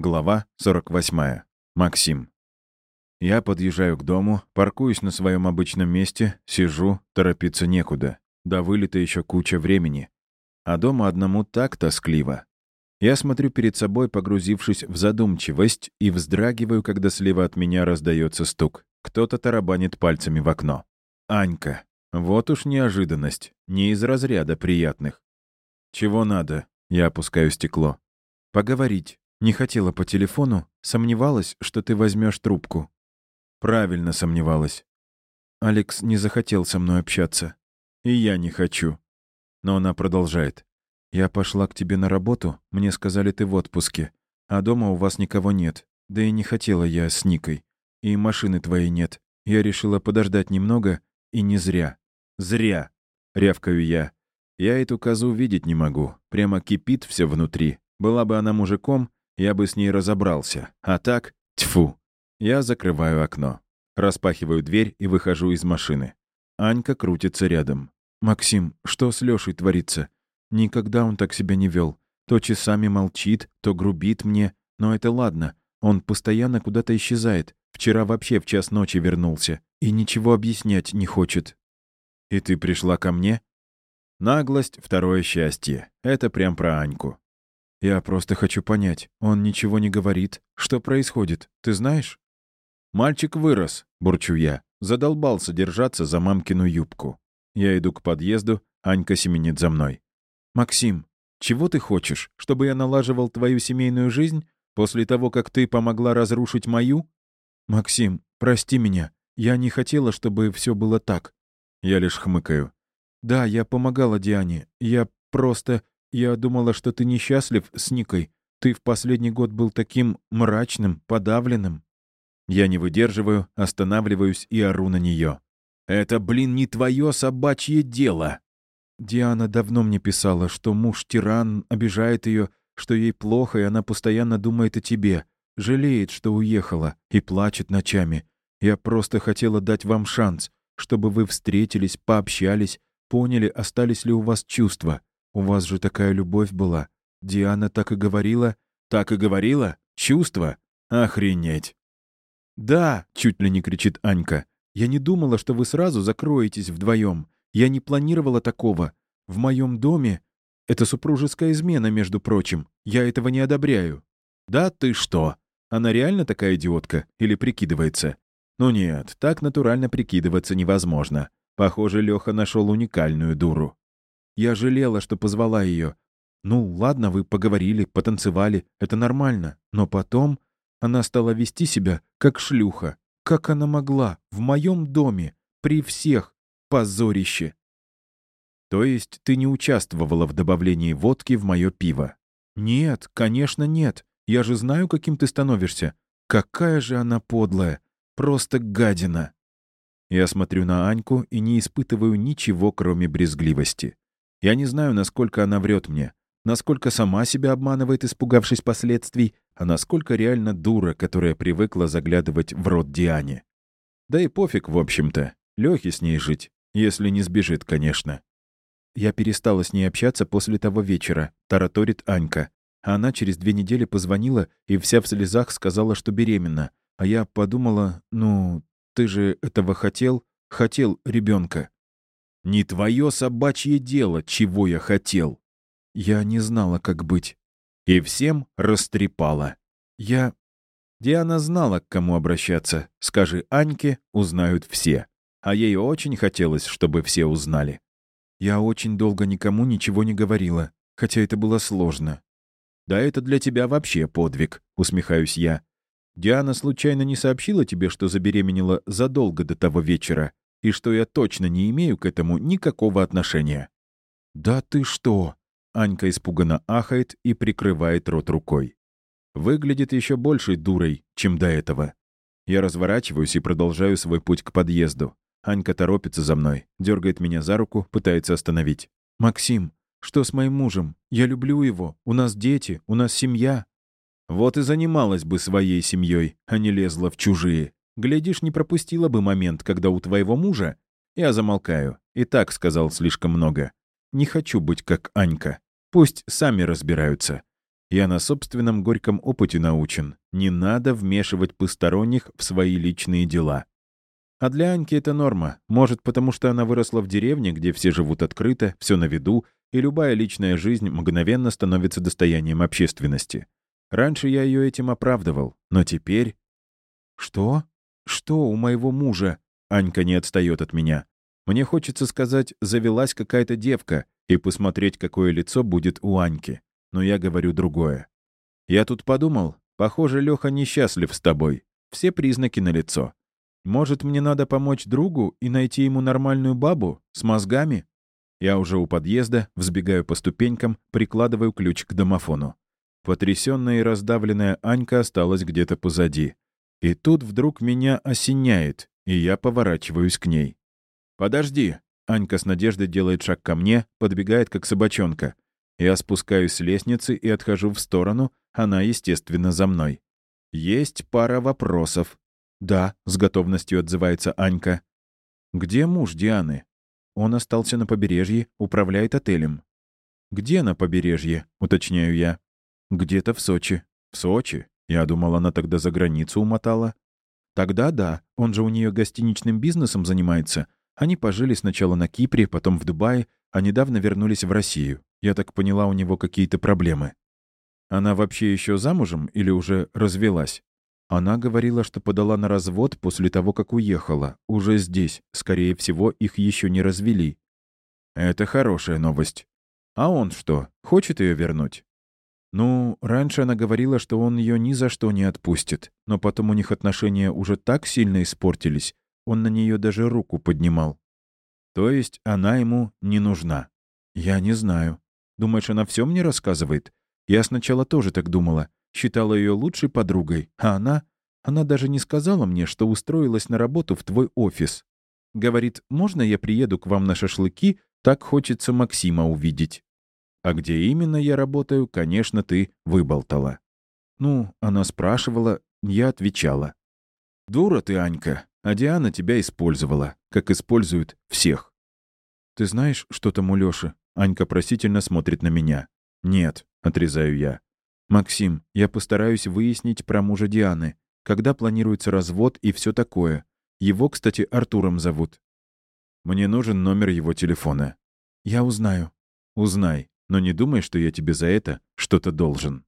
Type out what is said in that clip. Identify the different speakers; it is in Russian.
Speaker 1: Глава 48. Максим. Я подъезжаю к дому, паркуюсь на своем обычном месте, сижу, торопиться некуда. До вылета еще куча времени. А дома одному так тоскливо. Я смотрю перед собой, погрузившись в задумчивость, и вздрагиваю, когда слева от меня раздается стук. Кто-то тарабанит пальцами в окно. Анька. Вот уж неожиданность. Не из разряда приятных. «Чего надо?» Я опускаю стекло. «Поговорить. Не хотела по телефону, сомневалась, что ты возьмешь трубку. Правильно сомневалась. Алекс не захотел со мной общаться. И я не хочу. Но она продолжает. Я пошла к тебе на работу, мне сказали, ты в отпуске. А дома у вас никого нет. Да и не хотела я с Никой. И машины твоей нет. Я решила подождать немного, и не зря. Зря, рявкаю я. Я эту козу видеть не могу. Прямо кипит все внутри. Была бы она мужиком, я бы с ней разобрался. А так, тьфу. Я закрываю окно. Распахиваю дверь и выхожу из машины. Анька крутится рядом. «Максим, что с Лёшей творится? Никогда он так себя не вел. То часами молчит, то грубит мне. Но это ладно. Он постоянно куда-то исчезает. Вчера вообще в час ночи вернулся. И ничего объяснять не хочет. И ты пришла ко мне? Наглость — второе счастье. Это прям про Аньку. «Я просто хочу понять. Он ничего не говорит. Что происходит? Ты знаешь?» «Мальчик вырос», — бурчу я. Задолбался держаться за мамкину юбку. Я иду к подъезду, Анька семенит за мной. «Максим, чего ты хочешь? Чтобы я налаживал твою семейную жизнь после того, как ты помогла разрушить мою?» «Максим, прости меня. Я не хотела, чтобы все было так». Я лишь хмыкаю. «Да, я помогала Диане. Я просто... Я думала, что ты несчастлив с Никой. Ты в последний год был таким мрачным, подавленным. Я не выдерживаю, останавливаюсь и ору на нее. «Это, блин, не твое собачье дело!» Диана давно мне писала, что муж тиран, обижает ее, что ей плохо, и она постоянно думает о тебе, жалеет, что уехала, и плачет ночами. Я просто хотела дать вам шанс, чтобы вы встретились, пообщались, поняли, остались ли у вас чувства. У вас же такая любовь была. Диана так и говорила. Так и говорила? Чувства? Охренеть. «Да!» — чуть ли не кричит Анька. «Я не думала, что вы сразу закроетесь вдвоем. Я не планировала такого. В моем доме... Это супружеская измена, между прочим. Я этого не одобряю». «Да ты что? Она реально такая идиотка? Или прикидывается?» «Ну нет, так натурально прикидываться невозможно. Похоже, Леха нашел уникальную дуру. Я жалела, что позвала ее. Ну, ладно, вы поговорили, потанцевали, это нормально. Но потом она стала вести себя как шлюха. Как она могла? В моем доме, при всех. Позорище. То есть ты не участвовала в добавлении водки в мое пиво? Нет, конечно, нет. Я же знаю, каким ты становишься. Какая же она подлая. Просто гадина. Я смотрю на Аньку и не испытываю ничего, кроме брезгливости. Я не знаю, насколько она врет мне, насколько сама себя обманывает, испугавшись последствий, а насколько реально дура, которая привыкла заглядывать в рот Диане. Да и пофиг, в общем-то. Лёхе с ней жить, если не сбежит, конечно. Я перестала с ней общаться после того вечера, тараторит Анька. Она через две недели позвонила и вся в слезах сказала, что беременна. А я подумала, ну, ты же этого хотел? Хотел ребенка. Не твое собачье дело, чего я хотел. Я не знала, как быть. И всем растрепала. Я... Диана знала, к кому обращаться. Скажи Аньке, узнают все. А ей очень хотелось, чтобы все узнали. Я очень долго никому ничего не говорила, хотя это было сложно. «Да это для тебя вообще подвиг», — усмехаюсь я. «Диана случайно не сообщила тебе, что забеременела задолго до того вечера, и что я точно не имею к этому никакого отношения». «Да ты что?» — Анька испуганно ахает и прикрывает рот рукой. Выглядит еще большей дурой, чем до этого. Я разворачиваюсь и продолжаю свой путь к подъезду. Анька торопится за мной, дергает меня за руку, пытается остановить. «Максим, что с моим мужем? Я люблю его. У нас дети, у нас семья». Вот и занималась бы своей семьей, а не лезла в чужие. Глядишь, не пропустила бы момент, когда у твоего мужа... Я замолкаю. И так сказал слишком много. Не хочу быть как Анька. Пусть сами разбираются. Я на собственном горьком опыте научен. Не надо вмешивать посторонних в свои личные дела. А для Аньки это норма. Может, потому что она выросла в деревне, где все живут открыто, все на виду, и любая личная жизнь мгновенно становится достоянием общественности. Раньше я ее этим оправдывал, но теперь... «Что? Что у моего мужа?» Анька не отстает от меня. Мне хочется сказать, завелась какая-то девка, и посмотреть, какое лицо будет у Аньки. Но я говорю другое. Я тут подумал, похоже, Леха несчастлив с тобой. Все признаки налицо. Может, мне надо помочь другу и найти ему нормальную бабу с мозгами? Я уже у подъезда, взбегаю по ступенькам, прикладываю ключ к домофону. Потрясенная и раздавленная Анька осталась где-то позади. И тут вдруг меня осеняет, и я поворачиваюсь к ней. «Подожди!» Анька с надеждой делает шаг ко мне, подбегает как собачонка. Я спускаюсь с лестницы и отхожу в сторону, она, естественно, за мной. Есть пара вопросов. «Да», — с готовностью отзывается Анька. «Где муж Дианы?» Он остался на побережье, управляет отелем. «Где на побережье?» — уточняю я. «Где-то в Сочи». «В Сочи?» Я думал, она тогда за границу умотала. «Тогда да, он же у нее гостиничным бизнесом занимается. Они пожили сначала на Кипре, потом в Дубае, а недавно вернулись в Россию. Я так поняла, у него какие-то проблемы». «Она вообще еще замужем или уже развелась?» Она говорила, что подала на развод после того, как уехала. Уже здесь. Скорее всего, их еще не развели. Это хорошая новость. А он что, хочет ее вернуть? Ну, раньше она говорила, что он ее ни за что не отпустит. Но потом у них отношения уже так сильно испортились, он на нее даже руку поднимал. То есть она ему не нужна. Я не знаю. Думаешь, она все мне рассказывает? Я сначала тоже так думала считала ее лучшей подругой, а она... Она даже не сказала мне, что устроилась на работу в твой офис. Говорит, можно я приеду к вам на шашлыки, так хочется Максима увидеть. А где именно я работаю, конечно, ты выболтала. Ну, она спрашивала, я отвечала. Дура ты, Анька, а Диана тебя использовала, как используют всех. Ты знаешь, что там у Лёши? Анька просительно смотрит на меня. Нет, отрезаю я. «Максим, я постараюсь выяснить про мужа Дианы, когда планируется развод и все такое. Его, кстати, Артуром зовут». «Мне нужен номер его телефона». «Я узнаю». «Узнай, но не думай, что я тебе за это что-то должен».